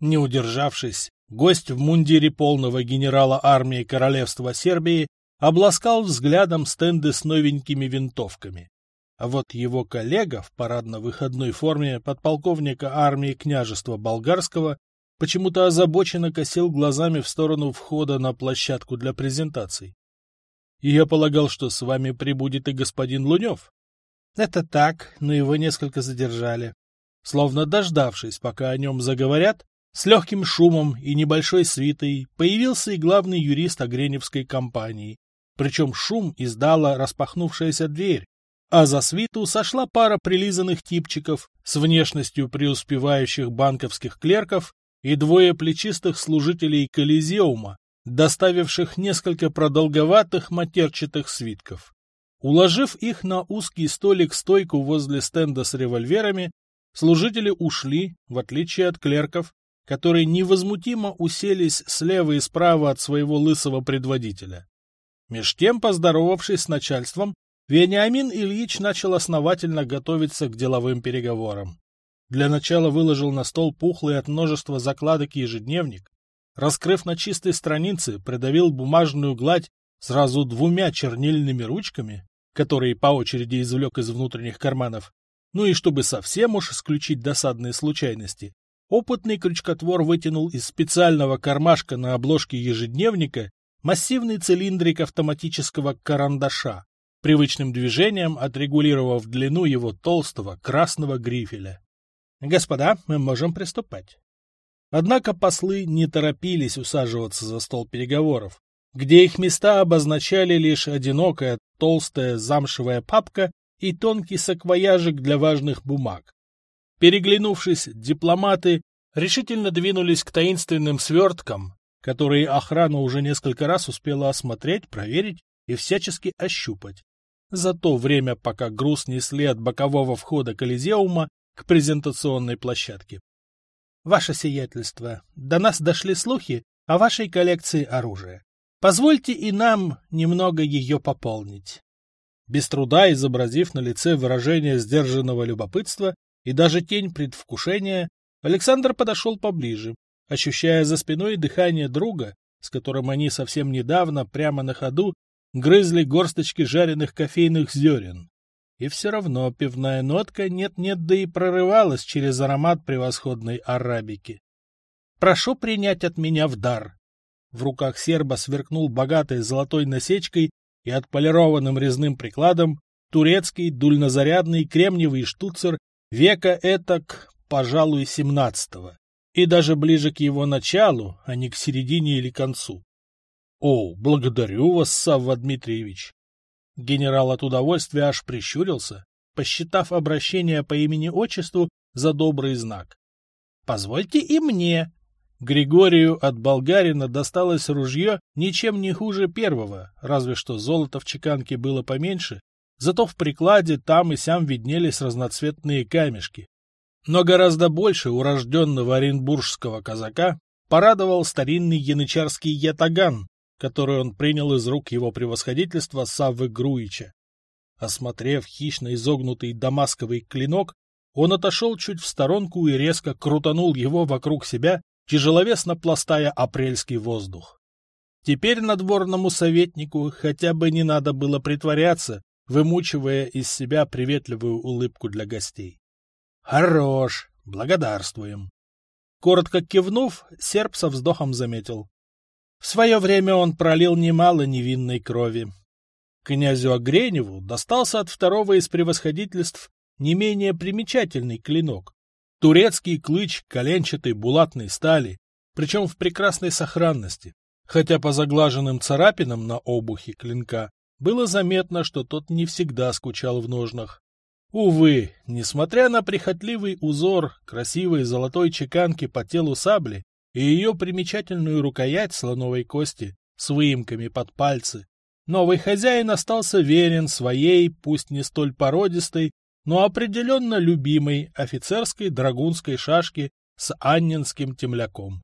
Не удержавшись, гость в мундире полного генерала армии Королевства Сербии обласкал взглядом стенды с новенькими винтовками. А вот его коллега в парадно-выходной форме подполковника армии княжества Болгарского почему-то озабоченно косил глазами в сторону входа на площадку для презентаций. И я полагал, что с вами прибудет и господин Лунев. Это так, но его несколько задержали. Словно дождавшись, пока о нем заговорят, с легким шумом и небольшой свитой появился и главный юрист Огреневской компании. Причем шум издала распахнувшаяся дверь, а за свиту сошла пара прилизанных типчиков с внешностью преуспевающих банковских клерков и двое плечистых служителей Колизеума, доставивших несколько продолговатых матерчатых свитков. Уложив их на узкий столик-стойку возле стенда с револьверами, служители ушли, в отличие от клерков, которые невозмутимо уселись слева и справа от своего лысого предводителя. Меж тем, поздоровавшись с начальством, Вениамин Ильич начал основательно готовиться к деловым переговорам. Для начала выложил на стол пухлый от множества закладок ежедневник, раскрыв на чистой странице, придавил бумажную гладь сразу двумя чернильными ручками, которые по очереди извлек из внутренних карманов, ну и чтобы совсем уж исключить досадные случайности, опытный крючкотвор вытянул из специального кармашка на обложке ежедневника массивный цилиндрик автоматического карандаша, привычным движением отрегулировав длину его толстого красного грифеля. «Господа, мы можем приступать». Однако послы не торопились усаживаться за стол переговоров, где их места обозначали лишь одинокая толстая замшевая папка и тонкий саквояжик для важных бумаг. Переглянувшись, дипломаты решительно двинулись к таинственным сверткам, которые охрана уже несколько раз успела осмотреть, проверить и всячески ощупать за то время, пока груз несли от бокового входа Колизеума к презентационной площадке. Ваше сиятельство, до нас дошли слухи о вашей коллекции оружия. Позвольте и нам немного ее пополнить. Без труда изобразив на лице выражение сдержанного любопытства и даже тень предвкушения, Александр подошел поближе, ощущая за спиной дыхание друга, с которым они совсем недавно прямо на ходу грызли горсточки жареных кофейных зерен. И все равно пивная нотка нет-нет, да и прорывалась через аромат превосходной арабики. «Прошу принять от меня в дар». В руках серба сверкнул богатой золотой насечкой и отполированным резным прикладом турецкий дульнозарядный кремниевый штуцер века этак, пожалуй, семнадцатого, и даже ближе к его началу, а не к середине или концу. О, благодарю вас, Савва Дмитриевич. Генерал от удовольствия аж прищурился, посчитав обращение по имени-отчеству за добрый знак. Позвольте и мне. Григорию от болгарина досталось ружье ничем не хуже первого, разве что золото в чеканке было поменьше, зато в прикладе там и сям виднелись разноцветные камешки. Но гораздо больше урожденного оренбургского казака порадовал старинный янычарский ятаган, которую он принял из рук его превосходительства Саввы Груича. Осмотрев хищно изогнутый дамасковый клинок, он отошел чуть в сторонку и резко крутанул его вокруг себя, тяжеловесно пластая апрельский воздух. Теперь надворному советнику хотя бы не надо было притворяться, вымучивая из себя приветливую улыбку для гостей. «Хорош! Благодарствуем!» Коротко кивнув, серб со вздохом заметил. В свое время он пролил немало невинной крови. Князю Огреневу достался от второго из превосходительств не менее примечательный клинок. Турецкий клыч коленчатой булатной стали, причем в прекрасной сохранности, хотя по заглаженным царапинам на обухе клинка было заметно, что тот не всегда скучал в ножнах. Увы, несмотря на прихотливый узор красивой золотой чеканки по телу сабли, и ее примечательную рукоять слоновой кости с выемками под пальцы, новый хозяин остался верен своей, пусть не столь породистой, но определенно любимой офицерской драгунской шашке с аннинским темляком.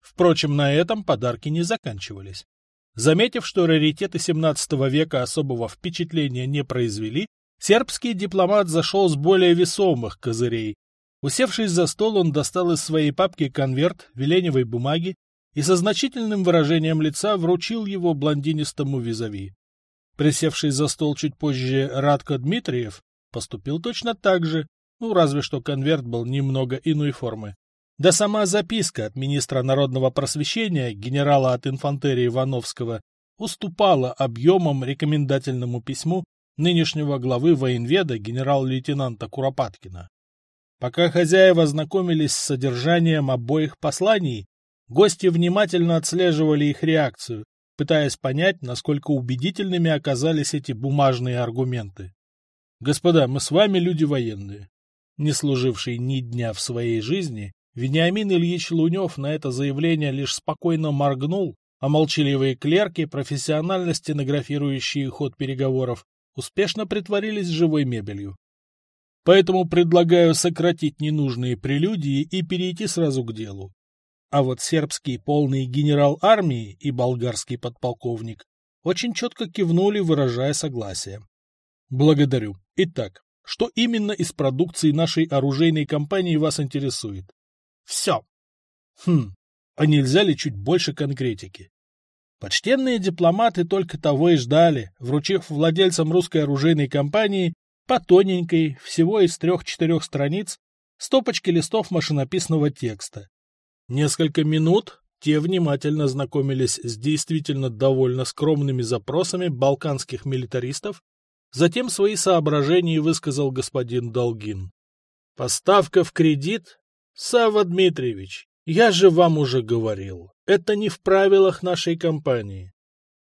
Впрочем, на этом подарки не заканчивались. Заметив, что раритеты XVII века особого впечатления не произвели, сербский дипломат зашел с более весомых козырей Усевшись за стол, он достал из своей папки конверт веленевой бумаги и со значительным выражением лица вручил его блондинистому визави. Присевший за стол чуть позже Радко Дмитриев поступил точно так же, ну, разве что конверт был немного иной формы. Да сама записка от министра народного просвещения, генерала от инфантерии Ивановского, уступала объемом рекомендательному письму, нынешнего главы военведа генерал-лейтенанта Куропаткина. Пока хозяева знакомились с содержанием обоих посланий, гости внимательно отслеживали их реакцию, пытаясь понять, насколько убедительными оказались эти бумажные аргументы. Господа, мы с вами люди военные. Не служивший ни дня в своей жизни, Вениамин Ильич Лунев на это заявление лишь спокойно моргнул, а молчаливые клерки, профессионально стенографирующие ход переговоров, успешно притворились живой мебелью. Поэтому предлагаю сократить ненужные прелюдии и перейти сразу к делу. А вот сербский полный генерал армии и болгарский подполковник очень четко кивнули, выражая согласие. Благодарю. Итак, что именно из продукции нашей оружейной компании вас интересует? Все. Хм, а нельзя ли чуть больше конкретики? Почтенные дипломаты только того и ждали, вручив владельцам русской оружейной компании по тоненькой, всего из трех-четырех страниц, стопочки листов машинописного текста. Несколько минут те внимательно знакомились с действительно довольно скромными запросами балканских милитаристов, затем свои соображения высказал господин Долгин. Поставка в кредит? Савва Дмитриевич, я же вам уже говорил, это не в правилах нашей компании.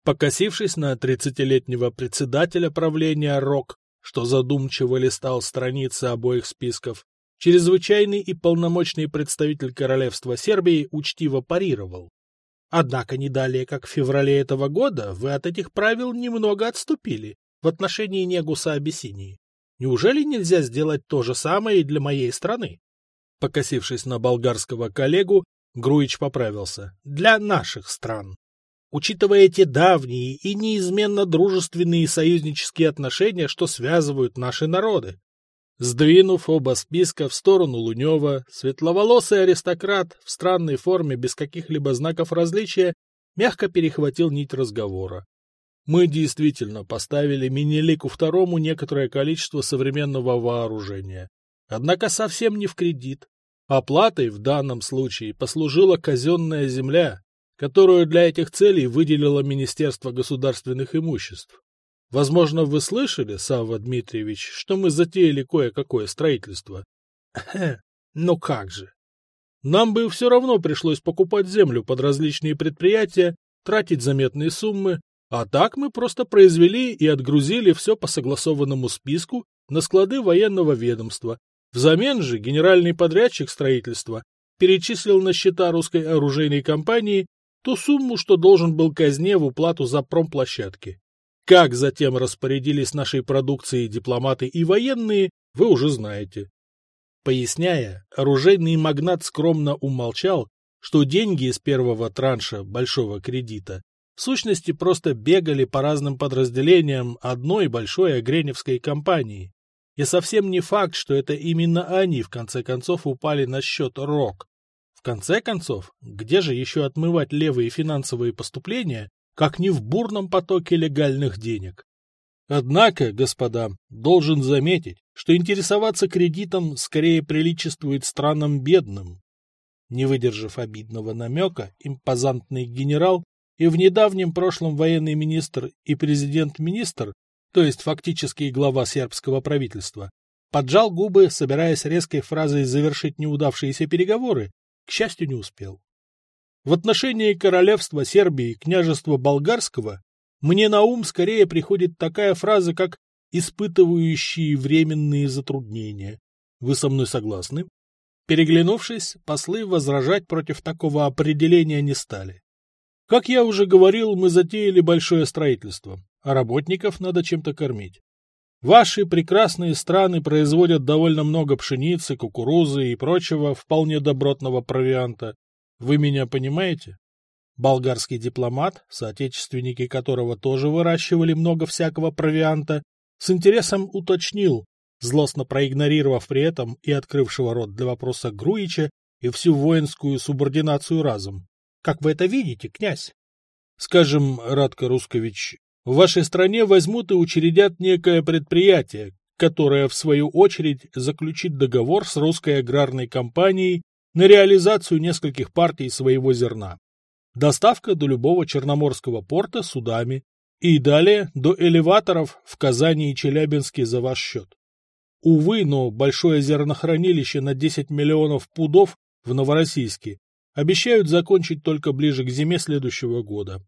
Покосившись на тридцатилетнего председателя правления РОК, что задумчиво листал страницы обоих списков, чрезвычайный и полномочный представитель Королевства Сербии учтиво парировал. Однако не далее, как в феврале этого года, вы от этих правил немного отступили в отношении Негуса Абиссинии. Неужели нельзя сделать то же самое и для моей страны? Покосившись на болгарского коллегу, Груич поправился. Для наших стран. Учитывая те давние и неизменно дружественные союзнические отношения, что связывают наши народы. Сдвинув оба списка в сторону Лунева, светловолосый аристократ в странной форме без каких-либо знаков различия мягко перехватил нить разговора. Мы действительно поставили Минелику второму некоторое количество современного вооружения. Однако совсем не в кредит. Оплатой в данном случае послужила казенная земля, которую для этих целей выделило Министерство государственных имуществ. Возможно, вы слышали, Савва Дмитриевич, что мы затеяли кое-какое строительство? Ну как же. Нам бы все равно пришлось покупать землю под различные предприятия, тратить заметные суммы, а так мы просто произвели и отгрузили все по согласованному списку на склады военного ведомства, Взамен же генеральный подрядчик строительства перечислил на счета русской оружейной компании ту сумму, что должен был казне в уплату за промплощадки. Как затем распорядились нашей продукцией дипломаты и военные, вы уже знаете. Поясняя, оружейный магнат скромно умолчал, что деньги из первого транша большого кредита в сущности просто бегали по разным подразделениям одной большой агреневской компании, и совсем не факт, что это именно они в конце концов упали на счет РОК. В конце концов, где же еще отмывать левые финансовые поступления, как не в бурном потоке легальных денег? Однако, господа, должен заметить, что интересоваться кредитом скорее приличествует странам бедным. Не выдержав обидного намека, импозантный генерал и в недавнем прошлом военный министр и президент-министр то есть фактически глава сербского правительства, поджал губы, собираясь резкой фразой завершить неудавшиеся переговоры, к счастью, не успел. В отношении королевства Сербии и княжества Болгарского мне на ум скорее приходит такая фраза, как «испытывающие временные затруднения». Вы со мной согласны? Переглянувшись, послы возражать против такого определения не стали. Как я уже говорил, мы затеяли большое строительство а работников надо чем-то кормить. Ваши прекрасные страны производят довольно много пшеницы, кукурузы и прочего вполне добротного провианта. Вы меня понимаете? Болгарский дипломат, соотечественники которого тоже выращивали много всякого провианта, с интересом уточнил, злостно проигнорировав при этом и открывшего рот для вопроса Груича и всю воинскую субординацию разом. Как вы это видите, князь? Скажем, Радко Рускович, в вашей стране возьмут и учредят некое предприятие, которое, в свою очередь, заключит договор с русской аграрной компанией на реализацию нескольких партий своего зерна. Доставка до любого черноморского порта судами, И далее до элеваторов в Казани и Челябинске за ваш счет. Увы, но большое зернохранилище на 10 миллионов пудов в Новороссийске обещают закончить только ближе к зиме следующего года.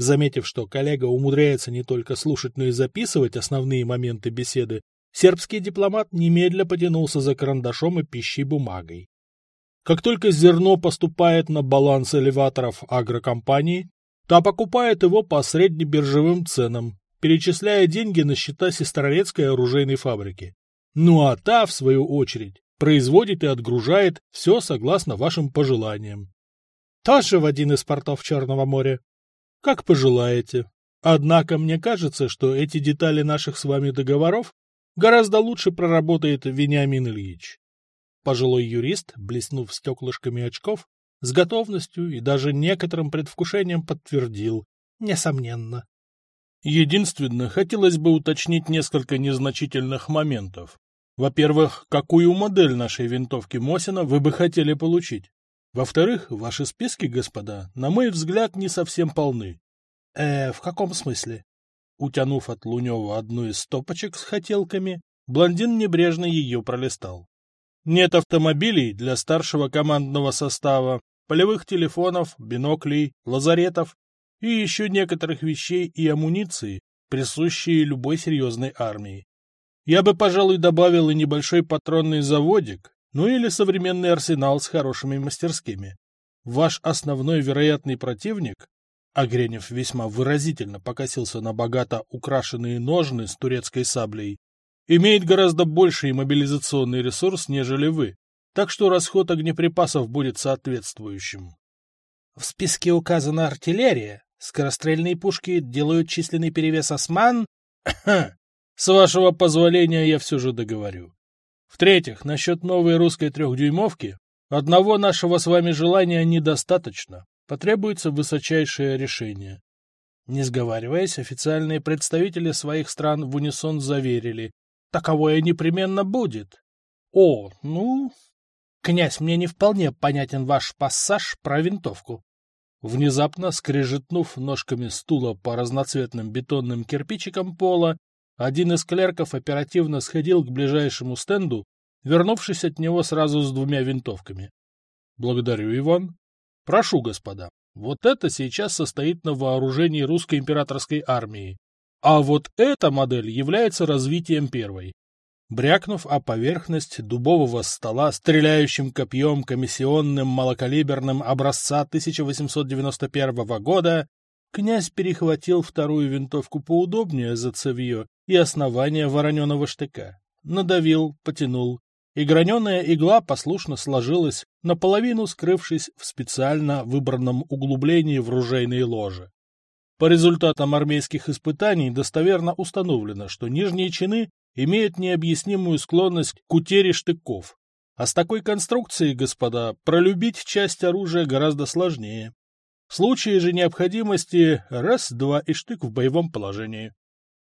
Заметив, что коллега умудряется не только слушать, но и записывать основные моменты беседы, сербский дипломат немедля потянулся за карандашом и пищей бумагой. Как только зерно поступает на баланс элеваторов агрокомпании, та покупает его по среднебиржевым ценам, перечисляя деньги на счета Сестрорецкой оружейной фабрики. Ну а та, в свою очередь, производит и отгружает все согласно вашим пожеланиям. Тоже в один из портов Черного моря. Как пожелаете. Однако мне кажется, что эти детали наших с вами договоров гораздо лучше проработает Вениамин Ильич. Пожилой юрист, блеснув стеклышками очков, с готовностью и даже некоторым предвкушением подтвердил. Несомненно. Единственно, хотелось бы уточнить несколько незначительных моментов. Во-первых, какую модель нашей винтовки Мосина вы бы хотели получить? Во-вторых, ваши списки, господа, на мой взгляд, не совсем полны. Э, в каком смысле? Утянув от Лунева одну из стопочек с хотелками, блондин небрежно ее пролистал. Нет автомобилей для старшего командного состава, полевых телефонов, биноклей, лазаретов и еще некоторых вещей и амуниции, присущие любой серьезной армии. Я бы, пожалуй, добавил и небольшой патронный заводик, ну или современный арсенал с хорошими мастерскими. Ваш основной вероятный противник, Агренев весьма выразительно покосился на богато украшенные ножны с турецкой саблей, имеет гораздо больший мобилизационный ресурс, нежели вы, так что расход огнеприпасов будет соответствующим. В списке указана артиллерия, скорострельные пушки делают численный перевес осман. С вашего позволения я все же договорю. В-третьих, насчет новой русской трехдюймовки, одного нашего с вами желания недостаточно, потребуется высочайшее решение. Не сговариваясь, официальные представители своих стран в унисон заверили, таковое непременно будет. О, ну... Князь, мне не вполне понятен ваш пассаж про винтовку. Внезапно, скрежетнув ножками стула по разноцветным бетонным кирпичикам пола, один из клерков оперативно сходил к ближайшему стенду, вернувшись от него сразу с двумя винтовками. — Благодарю, Иван. — Прошу, господа. Вот это сейчас состоит на вооружении русской императорской армии. А вот эта модель является развитием первой. Брякнув о поверхность дубового стола стреляющим копьем комиссионным малокалиберным образца 1891 года, князь перехватил вторую винтовку поудобнее за цевье и основание вороненого штыка. Надавил, потянул, и граненая игла послушно сложилась, наполовину скрывшись в специально выбранном углублении в ружейной ложе. По результатам армейских испытаний достоверно установлено, что нижние чины имеют необъяснимую склонность к утере штыков. А с такой конструкцией, господа, пролюбить часть оружия гораздо сложнее. В случае же необходимости раз-два и штык в боевом положении.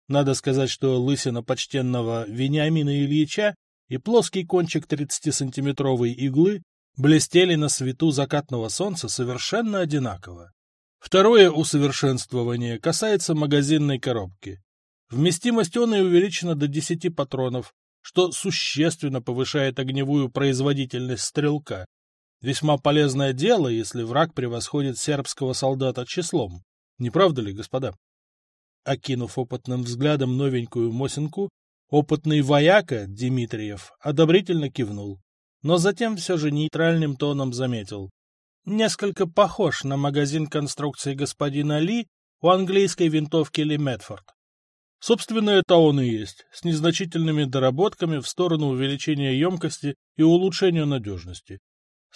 Надо сказать, что лысина почтенного Вениамина Ильича и плоский кончик 30-сантиметровой иглы блестели на свету закатного солнца совершенно одинаково. Второе усовершенствование касается магазинной коробки. Вместимость он и увеличена до 10 патронов, что существенно повышает огневую производительность стрелка. Весьма полезное дело, если враг превосходит сербского солдата числом. Не правда ли, господа? Окинув опытным взглядом новенькую Мосинку, опытный вояка Дмитриев одобрительно кивнул, но затем все же нейтральным тоном заметил. Несколько похож на магазин конструкции господина Ли у английской винтовки Ли Метфорд. Собственно, это он и есть, с незначительными доработками в сторону увеличения емкости и улучшения надежности.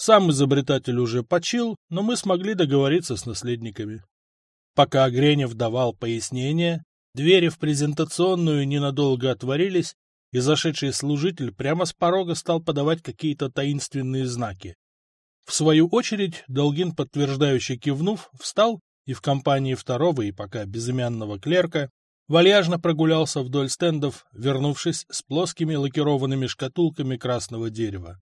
Сам изобретатель уже почил, но мы смогли договориться с наследниками. Пока Гренев давал пояснения, двери в презентационную ненадолго отворились, и зашедший служитель прямо с порога стал подавать какие-то таинственные знаки. В свою очередь Долгин, подтверждающе кивнув, встал и в компании второго и пока безымянного клерка вальяжно прогулялся вдоль стендов, вернувшись с плоскими лакированными шкатулками красного дерева.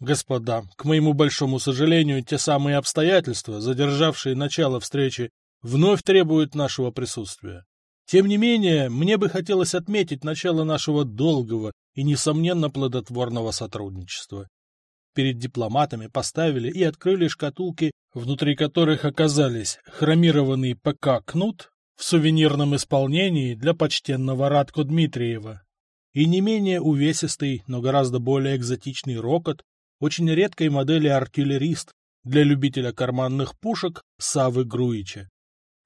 Господа, к моему большому сожалению, те самые обстоятельства, задержавшие начало встречи вновь требует нашего присутствия. Тем не менее, мне бы хотелось отметить начало нашего долгого и, несомненно, плодотворного сотрудничества. Перед дипломатами поставили и открыли шкатулки, внутри которых оказались хромированный ПК «Кнут» в сувенирном исполнении для почтенного Радко Дмитриева и не менее увесистый, но гораздо более экзотичный рокот очень редкой модели артиллерист для любителя карманных пушек Савы Груича.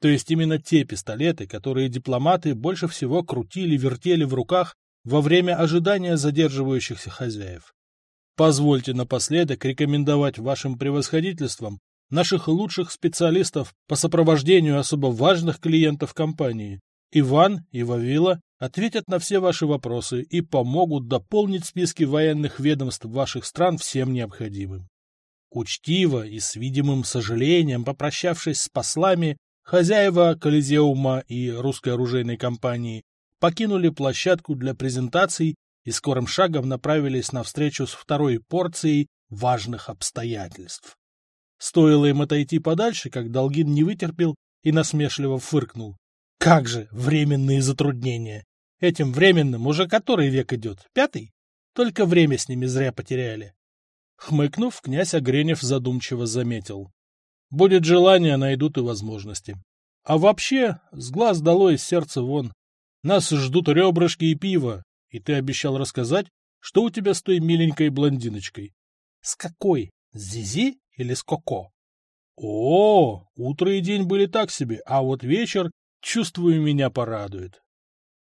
То есть именно те пистолеты, которые дипломаты больше всего крутили-вертели в руках во время ожидания задерживающихся хозяев. Позвольте напоследок рекомендовать вашим превосходительствам наших лучших специалистов по сопровождению особо важных клиентов компании. Иван и Вавила ответят на все ваши вопросы и помогут дополнить списки военных ведомств ваших стран всем необходимым. Учтиво и с видимым сожалением попрощавшись с послами, хозяева Колизеума и русской оружейной компании покинули площадку для презентаций и скорым шагом направились на встречу с второй порцией важных обстоятельств. Стоило им отойти подальше, как Долгин не вытерпел и насмешливо фыркнул. Как же временные затруднения! Этим временным уже который век идет? Пятый? Только время с ними зря потеряли. Хмыкнув, князь Огренев задумчиво заметил. Будет желание, найдут и возможности. А вообще, с глаз долой, из сердца вон. Нас ждут ребрышки и пиво, и ты обещал рассказать, что у тебя с той миленькой блондиночкой. С какой? С Зизи или с Коко? О, утро и день были так себе, а вот вечер, чувствую, меня порадует.